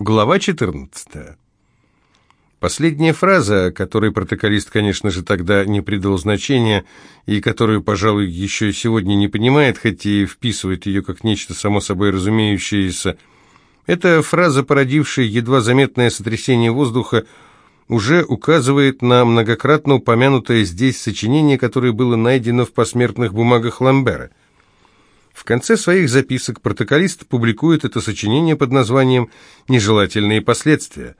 Глава 14. Последняя фраза, которой протоколист, конечно же, тогда не придал значения, и которую, пожалуй, еще сегодня не понимает, хоть и вписывает ее как нечто само собой разумеющееся, эта фраза, породившая едва заметное сотрясение воздуха, уже указывает на многократно упомянутое здесь сочинение, которое было найдено в посмертных бумагах Ламбера – в конце своих записок протоколист публикует это сочинение под названием «Нежелательные последствия».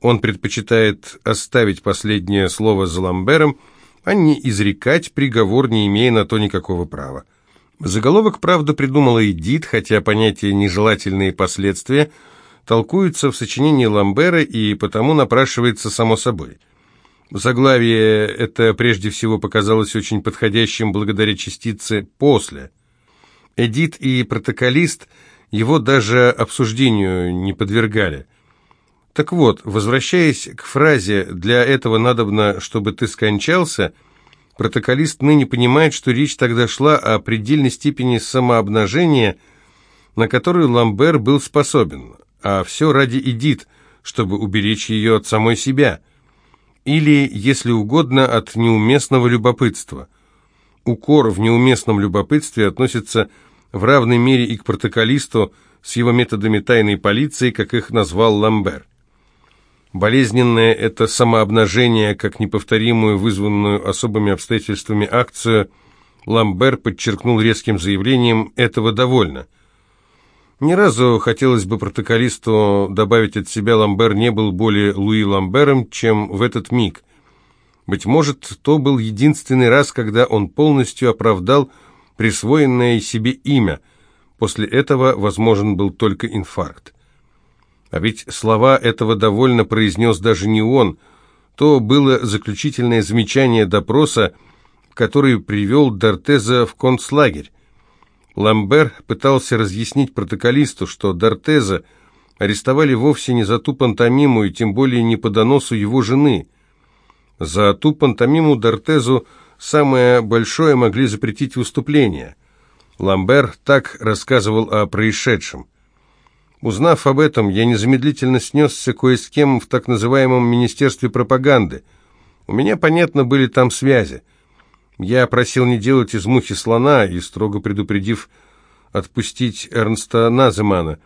Он предпочитает оставить последнее слово за Ламбером, а не изрекать приговор, не имея на то никакого права. Заголовок, правда, придумала Эдит, хотя понятие «нежелательные последствия» толкуется в сочинении Ламбера и потому напрашивается само собой. Заглавие это прежде всего показалось очень подходящим благодаря частице «после», Эдит и протоколист его даже обсуждению не подвергали. Так вот, возвращаясь к фразе «для этого надобно, чтобы ты скончался», протоколист ныне понимает, что речь тогда шла о предельной степени самообнажения, на которую Ламбер был способен, а все ради Эдит, чтобы уберечь ее от самой себя, или, если угодно, от неуместного любопытства. Укор в неуместном любопытстве относится к в равной мере и к протоколисту с его методами тайной полиции, как их назвал Ламбер. Болезненное это самообнажение, как неповторимую, вызванную особыми обстоятельствами акцию, Ламбер подчеркнул резким заявлением «этого довольно». Ни разу, хотелось бы протоколисту добавить от себя, Ламбер не был более Луи Ламбером, чем в этот миг. Быть может, то был единственный раз, когда он полностью оправдал присвоенное себе имя. После этого возможен был только инфаркт. А ведь слова этого довольно произнес даже не он. То было заключительное замечание допроса, который привел Дортеза в концлагерь. Ламбер пытался разъяснить протоколисту, что Дортеза арестовали вовсе не за ту пантомиму и тем более не по доносу его жены. За ту пантомиму Дортезу самое большое могли запретить выступление. Ламбер так рассказывал о происшедшем. Узнав об этом, я незамедлительно снесся кое с кем в так называемом Министерстве пропаганды. У меня, понятно, были там связи. Я просил не делать из мухи слона и, строго предупредив, отпустить Эрнста Наземана.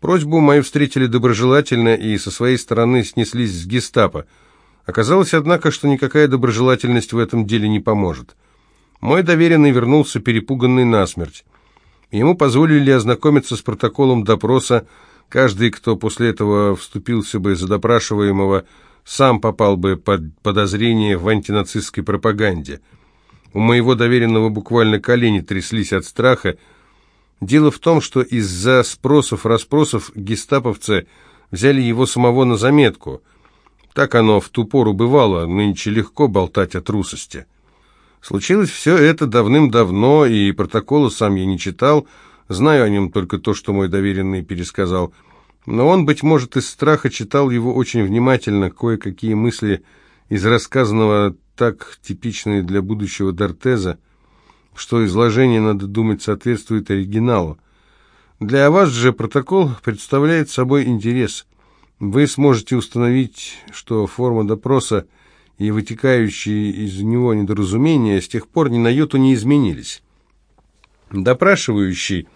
Просьбу мою встретили доброжелательно и со своей стороны снеслись с гестапо – Оказалось, однако, что никакая доброжелательность в этом деле не поможет. Мой доверенный вернулся перепуганный насмерть. Ему позволили ознакомиться с протоколом допроса. Каждый, кто после этого вступился бы за допрашиваемого, сам попал бы под подозрение в антинацистской пропаганде. У моего доверенного буквально колени тряслись от страха. Дело в том, что из-за спросов-расспросов гестаповцы взяли его самого на заметку – так оно в ту пору бывало, нынче легко болтать о трусости. Случилось все это давным-давно, и протокола сам я не читал, знаю о нем только то, что мой доверенный пересказал. Но он, быть может, из страха читал его очень внимательно, кое-какие мысли из рассказанного так типичные для будущего Дортеза, что изложение, надо думать, соответствует оригиналу. Для вас же протокол представляет собой интерес – вы сможете установить, что форма допроса и вытекающие из него недоразумения с тех пор ни на йоту не изменились. Допрашивающий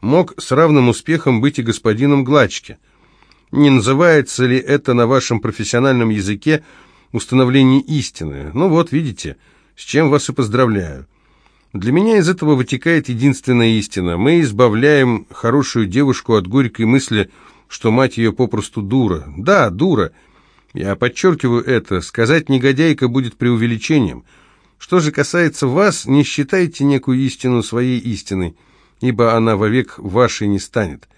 мог с равным успехом быть и господином Глачке. Не называется ли это на вашем профессиональном языке установление истины? Ну вот, видите, с чем вас и поздравляю. Для меня из этого вытекает единственная истина. Мы избавляем хорошую девушку от горькой мысли – что мать ее попросту дура. Да, дура. Я подчеркиваю это. Сказать «негодяйка» будет преувеличением. Что же касается вас, не считайте некую истину своей истиной, ибо она вовек вашей не станет.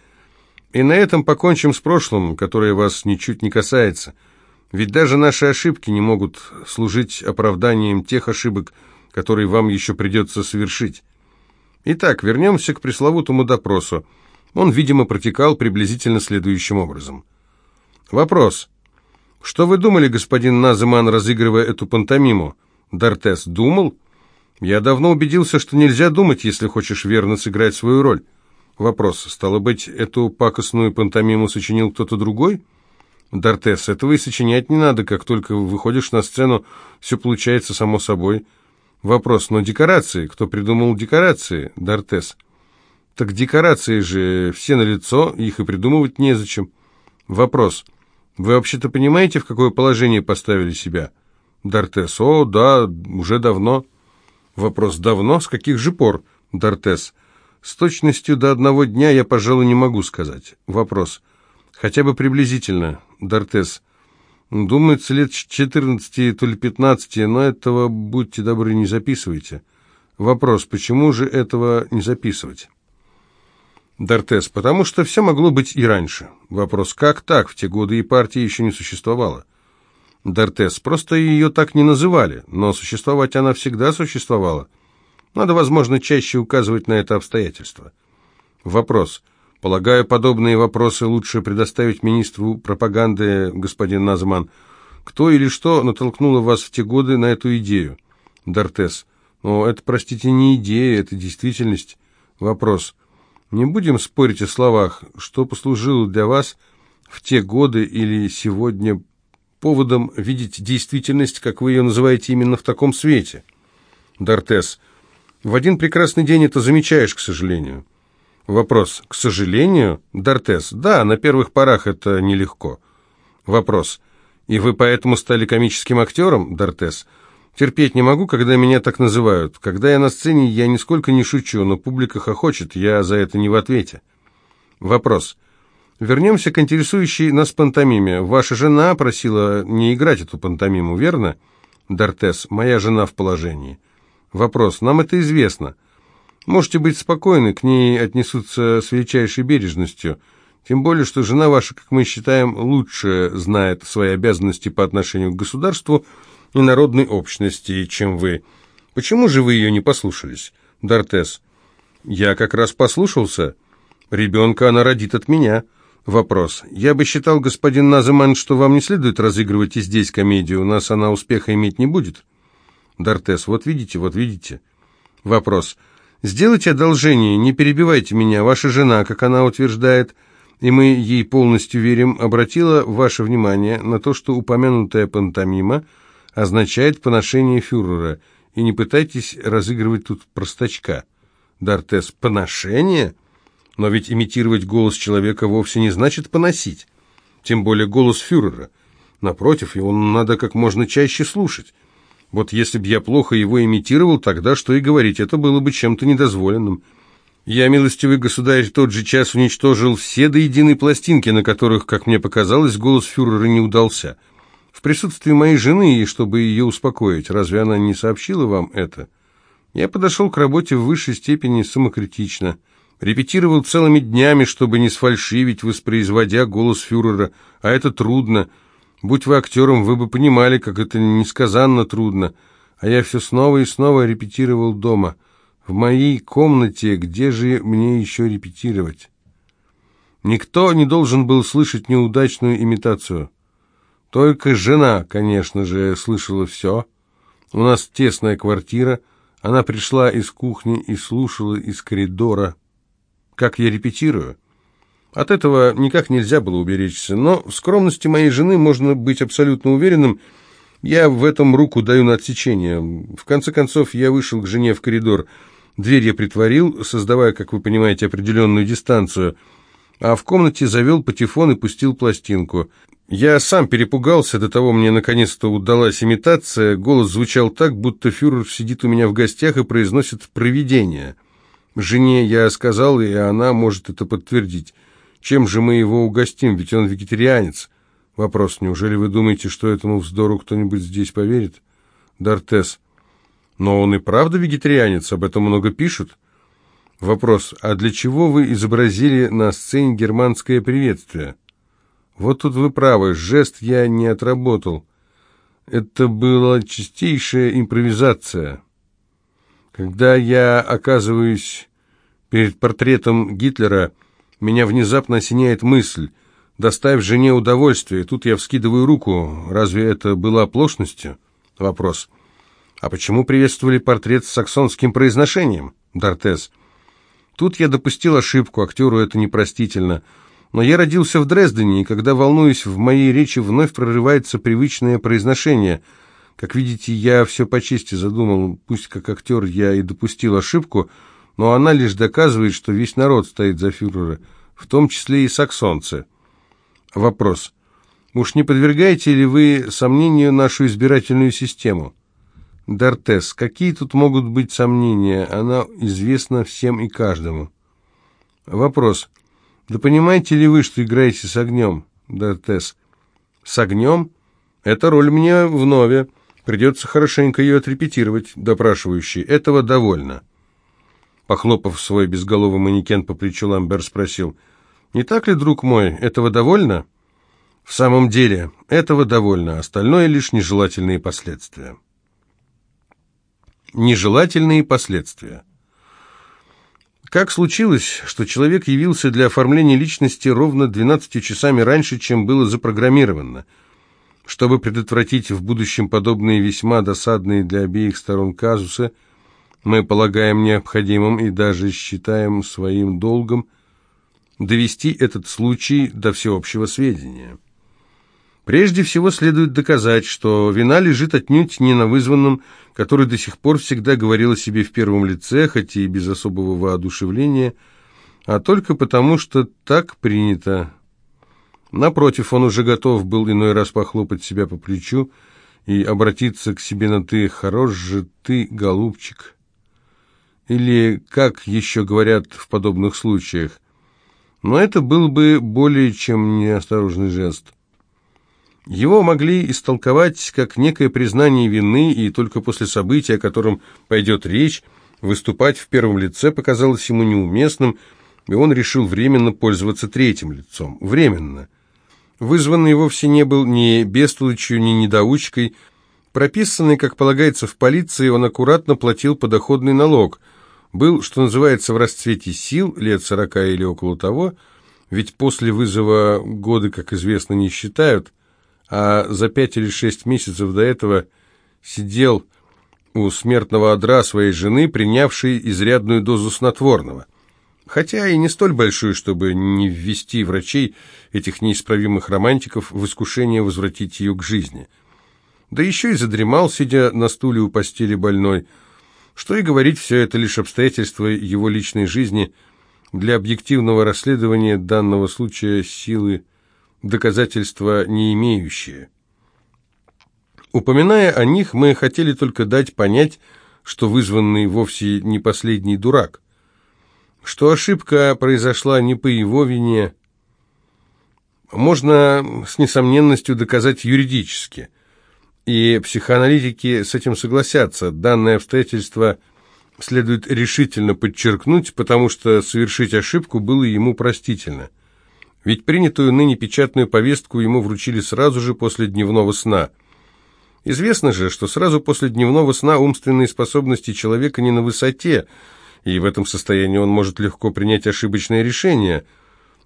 И на этом покончим с прошлым, которое вас ничуть не касается. Ведь даже наши ошибки не могут служить оправданием тех ошибок, которые вам еще придется совершить. Итак, вернемся к пресловутому допросу. Он, видимо, протекал приблизительно следующим образом. Вопрос. Что вы думали, господин Наземан, разыгрывая эту пантомиму? Дортес думал? Я давно убедился, что нельзя думать, если хочешь верно сыграть свою роль. Вопрос. Стало быть, эту пакостную пантомиму сочинил кто-то другой? Дортес. Этого и сочинять не надо. Как только выходишь на сцену, все получается само собой. Вопрос. Но декорации? Кто придумал декорации? Дортес. Так декорации же все на лицо, их и придумывать незачем. Вопрос. Вы вообще-то понимаете, в какое положение поставили себя? Дортес. О, да, уже давно. Вопрос. Давно? С каких же пор? Дортес. С точностью до одного дня я, пожалуй, не могу сказать. Вопрос. Хотя бы приблизительно. Дортес. Думается, лет 14, то ли 15, но этого, будьте добры, не записывайте. Вопрос. Почему же этого не записывать? Дортес. Потому что все могло быть и раньше. Вопрос. Как так? В те годы и партии еще не существовало. Дортес. Просто ее так не называли, но существовать она всегда существовала. Надо, возможно, чаще указывать на это обстоятельство. Вопрос. Полагаю, подобные вопросы лучше предоставить министру пропаганды, господин Назман. Кто или что натолкнуло вас в те годы на эту идею? Дортес. Но это, простите, не идея, это действительность. Вопрос. Не будем спорить о словах. Что послужило для вас в те годы или сегодня поводом видеть действительность, как вы ее называете, именно в таком свете? Дортес. В один прекрасный день это замечаешь, к сожалению. Вопрос. К сожалению? Дортес. Да, на первых порах это нелегко. Вопрос. И вы поэтому стали комическим актером, Дортес? Терпеть не могу, когда меня так называют. Когда я на сцене, я нисколько не шучу, но публика хохочет, я за это не в ответе. Вопрос. Вернемся к интересующей нас пантомиме. Ваша жена просила не играть эту пантомиму, верно? Дортес. Моя жена в положении. Вопрос. Нам это известно. Можете быть спокойны, к ней отнесутся с величайшей бережностью. Тем более, что жена ваша, как мы считаем, лучше знает свои обязанности по отношению к государству и общности, чем вы. Почему же вы ее не послушались? Дортес. Я как раз послушался. Ребенка она родит от меня. Вопрос. Я бы считал, господин Наземан, что вам не следует разыгрывать и здесь комедию. У нас она успеха иметь не будет. Дортес. Вот видите, вот видите. Вопрос. Сделайте одолжение, не перебивайте меня. Ваша жена, как она утверждает, и мы ей полностью верим, обратила ваше внимание на то, что упомянутая пантомима означает поношение фюрера, и не пытайтесь разыгрывать тут простачка. Дортес. Поношение? Но ведь имитировать голос человека вовсе не значит поносить. Тем более голос фюрера. Напротив, его надо как можно чаще слушать. Вот если б я плохо его имитировал, тогда что и говорить, это было бы чем-то недозволенным. Я, милостивый государь, тот же час уничтожил все до единой пластинки, на которых, как мне показалось, голос фюрера не удался. В присутствии моей жены, и чтобы ее успокоить, разве она не сообщила вам это? Я подошел к работе в высшей степени самокритично. Репетировал целыми днями, чтобы не сфальшивить, воспроизводя голос фюрера, а это трудно — Будь вы актером, вы бы понимали, как это несказанно трудно. А я все снова и снова репетировал дома. В моей комнате, где же мне еще репетировать? Никто не должен был слышать неудачную имитацию. Только жена, конечно же, слышала все. У нас тесная квартира. Она пришла из кухни и слушала из коридора. Как я репетирую? От этого никак нельзя было уберечься, но в скромности моей жены можно быть абсолютно уверенным, я в этом руку даю на отсечение. В конце концов, я вышел к жене в коридор. Дверь я притворил, создавая, как вы понимаете, определенную дистанцию, а в комнате завел патефон и пустил пластинку. Я сам перепугался, до того мне наконец-то удалась имитация, голос звучал так, будто фюрер сидит у меня в гостях и произносит «провидение». Жене я сказал, и она может это подтвердить. Чем же мы его угостим, ведь он вегетарианец? Вопрос, неужели вы думаете, что этому вздору кто-нибудь здесь поверит? Дортес. Но он и правда вегетарианец, об этом много пишут. Вопрос, а для чего вы изобразили на сцене германское приветствие? Вот тут вы правы, жест я не отработал. Это была чистейшая импровизация. Когда я оказываюсь перед портретом Гитлера, меня внезапно осеняет мысль. Доставь жене удовольствие. Тут я вскидываю руку. Разве это было оплошностью? Вопрос. А почему приветствовали портрет с саксонским произношением? Дортес. Тут я допустил ошибку, актеру это непростительно. Но я родился в Дрездене, и когда волнуюсь, в моей речи вновь прорывается привычное произношение. Как видите, я все по чести задумал, пусть как актер я и допустил ошибку, но она лишь доказывает, что весь народ стоит за фюрера, в том числе и саксонцы. Вопрос. Уж не подвергаете ли вы сомнению нашу избирательную систему? Дортес, какие тут могут быть сомнения? Она известна всем и каждому. Вопрос. Да понимаете ли вы, что играете с огнем? Дортес. С огнем? Эта роль мне вновь. Придется хорошенько ее отрепетировать, допрашивающий. Этого довольно. Похлопав свой безголовый манекен по плечу, Ламбер спросил. «Не так ли, друг мой, этого довольно?» «В самом деле, этого довольно. Остальное лишь нежелательные последствия». Нежелательные последствия. Как случилось, что человек явился для оформления личности ровно 12 часами раньше, чем было запрограммировано? Чтобы предотвратить в будущем подобные весьма досадные для обеих сторон казусы, мы полагаем необходимым и даже считаем своим долгом довести этот случай до всеобщего сведения. Прежде всего следует доказать, что вина лежит отнюдь не на вызванном, который до сих пор всегда говорил о себе в первом лице, хоть и без особого воодушевления, а только потому, что так принято. Напротив, он уже готов был иной раз похлопать себя по плечу и обратиться к себе на «ты, хорош же ты, голубчик». Или, как еще говорят в подобных случаях, но это был бы более чем неосторожный жест – его могли истолковать как некое признание вины, и только после события, о котором пойдет речь, выступать в первом лице показалось ему неуместным, и он решил временно пользоваться третьим лицом. Временно. Вызванный вовсе не был ни бестолочью, ни недоучкой. Прописанный, как полагается, в полиции, он аккуратно платил подоходный налог. Был, что называется, в расцвете сил, лет сорока или около того, ведь после вызова годы, как известно, не считают – а за пять или шесть месяцев до этого сидел у смертного одра своей жены, принявшей изрядную дозу снотворного. Хотя и не столь большую, чтобы не ввести врачей, этих неисправимых романтиков, в искушение возвратить ее к жизни. Да еще и задремал, сидя на стуле у постели больной. Что и говорить, все это лишь обстоятельства его личной жизни. Для объективного расследования данного случая силы доказательства не имеющие. Упоминая о них, мы хотели только дать понять, что вызванный вовсе не последний дурак, что ошибка произошла не по его вине, можно с несомненностью доказать юридически, и психоаналитики с этим согласятся. Данное обстоятельство следует решительно подчеркнуть, потому что совершить ошибку было ему простительно – ведь принятую ныне печатную повестку ему вручили сразу же после дневного сна. Известно же, что сразу после дневного сна умственные способности человека не на высоте, и в этом состоянии он может легко принять ошибочное решение.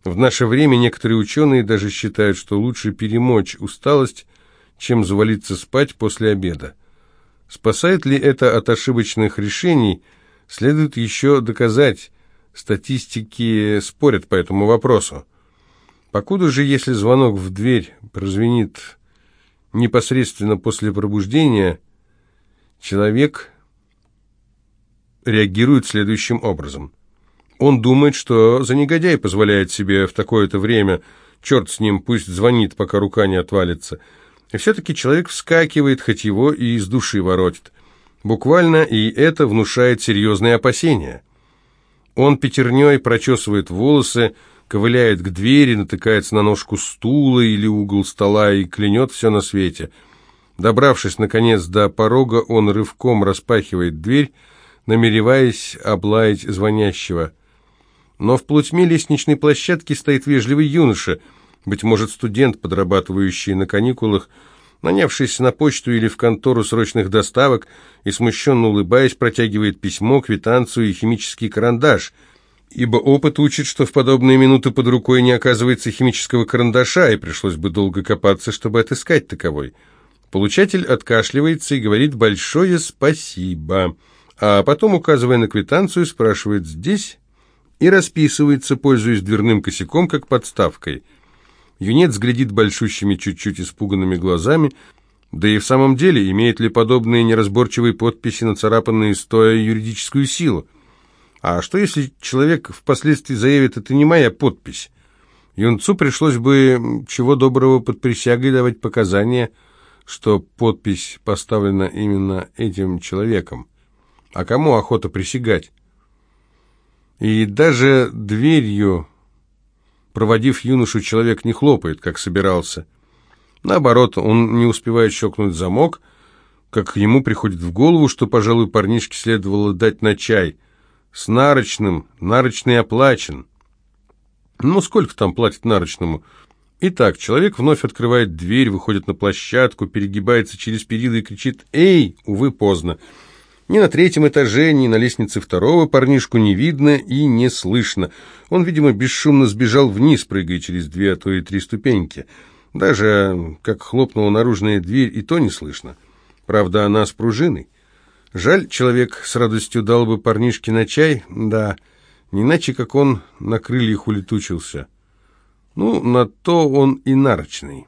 В наше время некоторые ученые даже считают, что лучше перемочь усталость, чем завалиться спать после обеда. Спасает ли это от ошибочных решений, следует еще доказать. Статистики спорят по этому вопросу. Покуда же, если звонок в дверь прозвенит непосредственно после пробуждения, человек реагирует следующим образом. Он думает, что за негодяй позволяет себе в такое-то время, черт с ним, пусть звонит, пока рука не отвалится. И все-таки человек вскакивает, хоть его и из души воротит. Буквально и это внушает серьезные опасения. Он пятерней прочесывает волосы, ковыляет к двери, натыкается на ножку стула или угол стола и клянет все на свете. Добравшись, наконец, до порога, он рывком распахивает дверь, намереваясь облаять звонящего. Но в полутьме лестничной площадки стоит вежливый юноша, быть может, студент, подрабатывающий на каникулах, нанявшийся на почту или в контору срочных доставок и, смущенно улыбаясь, протягивает письмо, квитанцию и химический карандаш – ибо опыт учит, что в подобные минуты под рукой не оказывается химического карандаша, и пришлось бы долго копаться, чтобы отыскать таковой. Получатель откашливается и говорит «большое спасибо», а потом, указывая на квитанцию, спрашивает «здесь?» и расписывается, пользуясь дверным косяком, как подставкой. Юнец глядит большущими чуть-чуть испуганными глазами, да и в самом деле, имеет ли подобные неразборчивые подписи, нацарапанные стоя, юридическую силу? А что, если человек впоследствии заявит, это не моя подпись? Юнцу пришлось бы, чего доброго, под присягой давать показания, что подпись поставлена именно этим человеком. А кому охота присягать? И даже дверью, проводив юношу, человек не хлопает, как собирался. Наоборот, он не успевает щелкнуть замок, как ему приходит в голову, что, пожалуй, парнишке следовало дать на чай. С нарочным, нарочный оплачен. Ну, сколько там платит нарочному? Итак, человек вновь открывает дверь, выходит на площадку, перегибается через перила и кричит «Эй!» Увы, поздно. Ни на третьем этаже, ни на лестнице второго парнишку не видно и не слышно. Он, видимо, бесшумно сбежал вниз, прыгая через две, а то и три ступеньки. Даже как хлопнула наружная дверь, и то не слышно. Правда, она с пружиной. Жаль, человек с радостью дал бы парнишке на чай, да, не иначе, как он на крыльях улетучился. Ну, на то он и нарочный.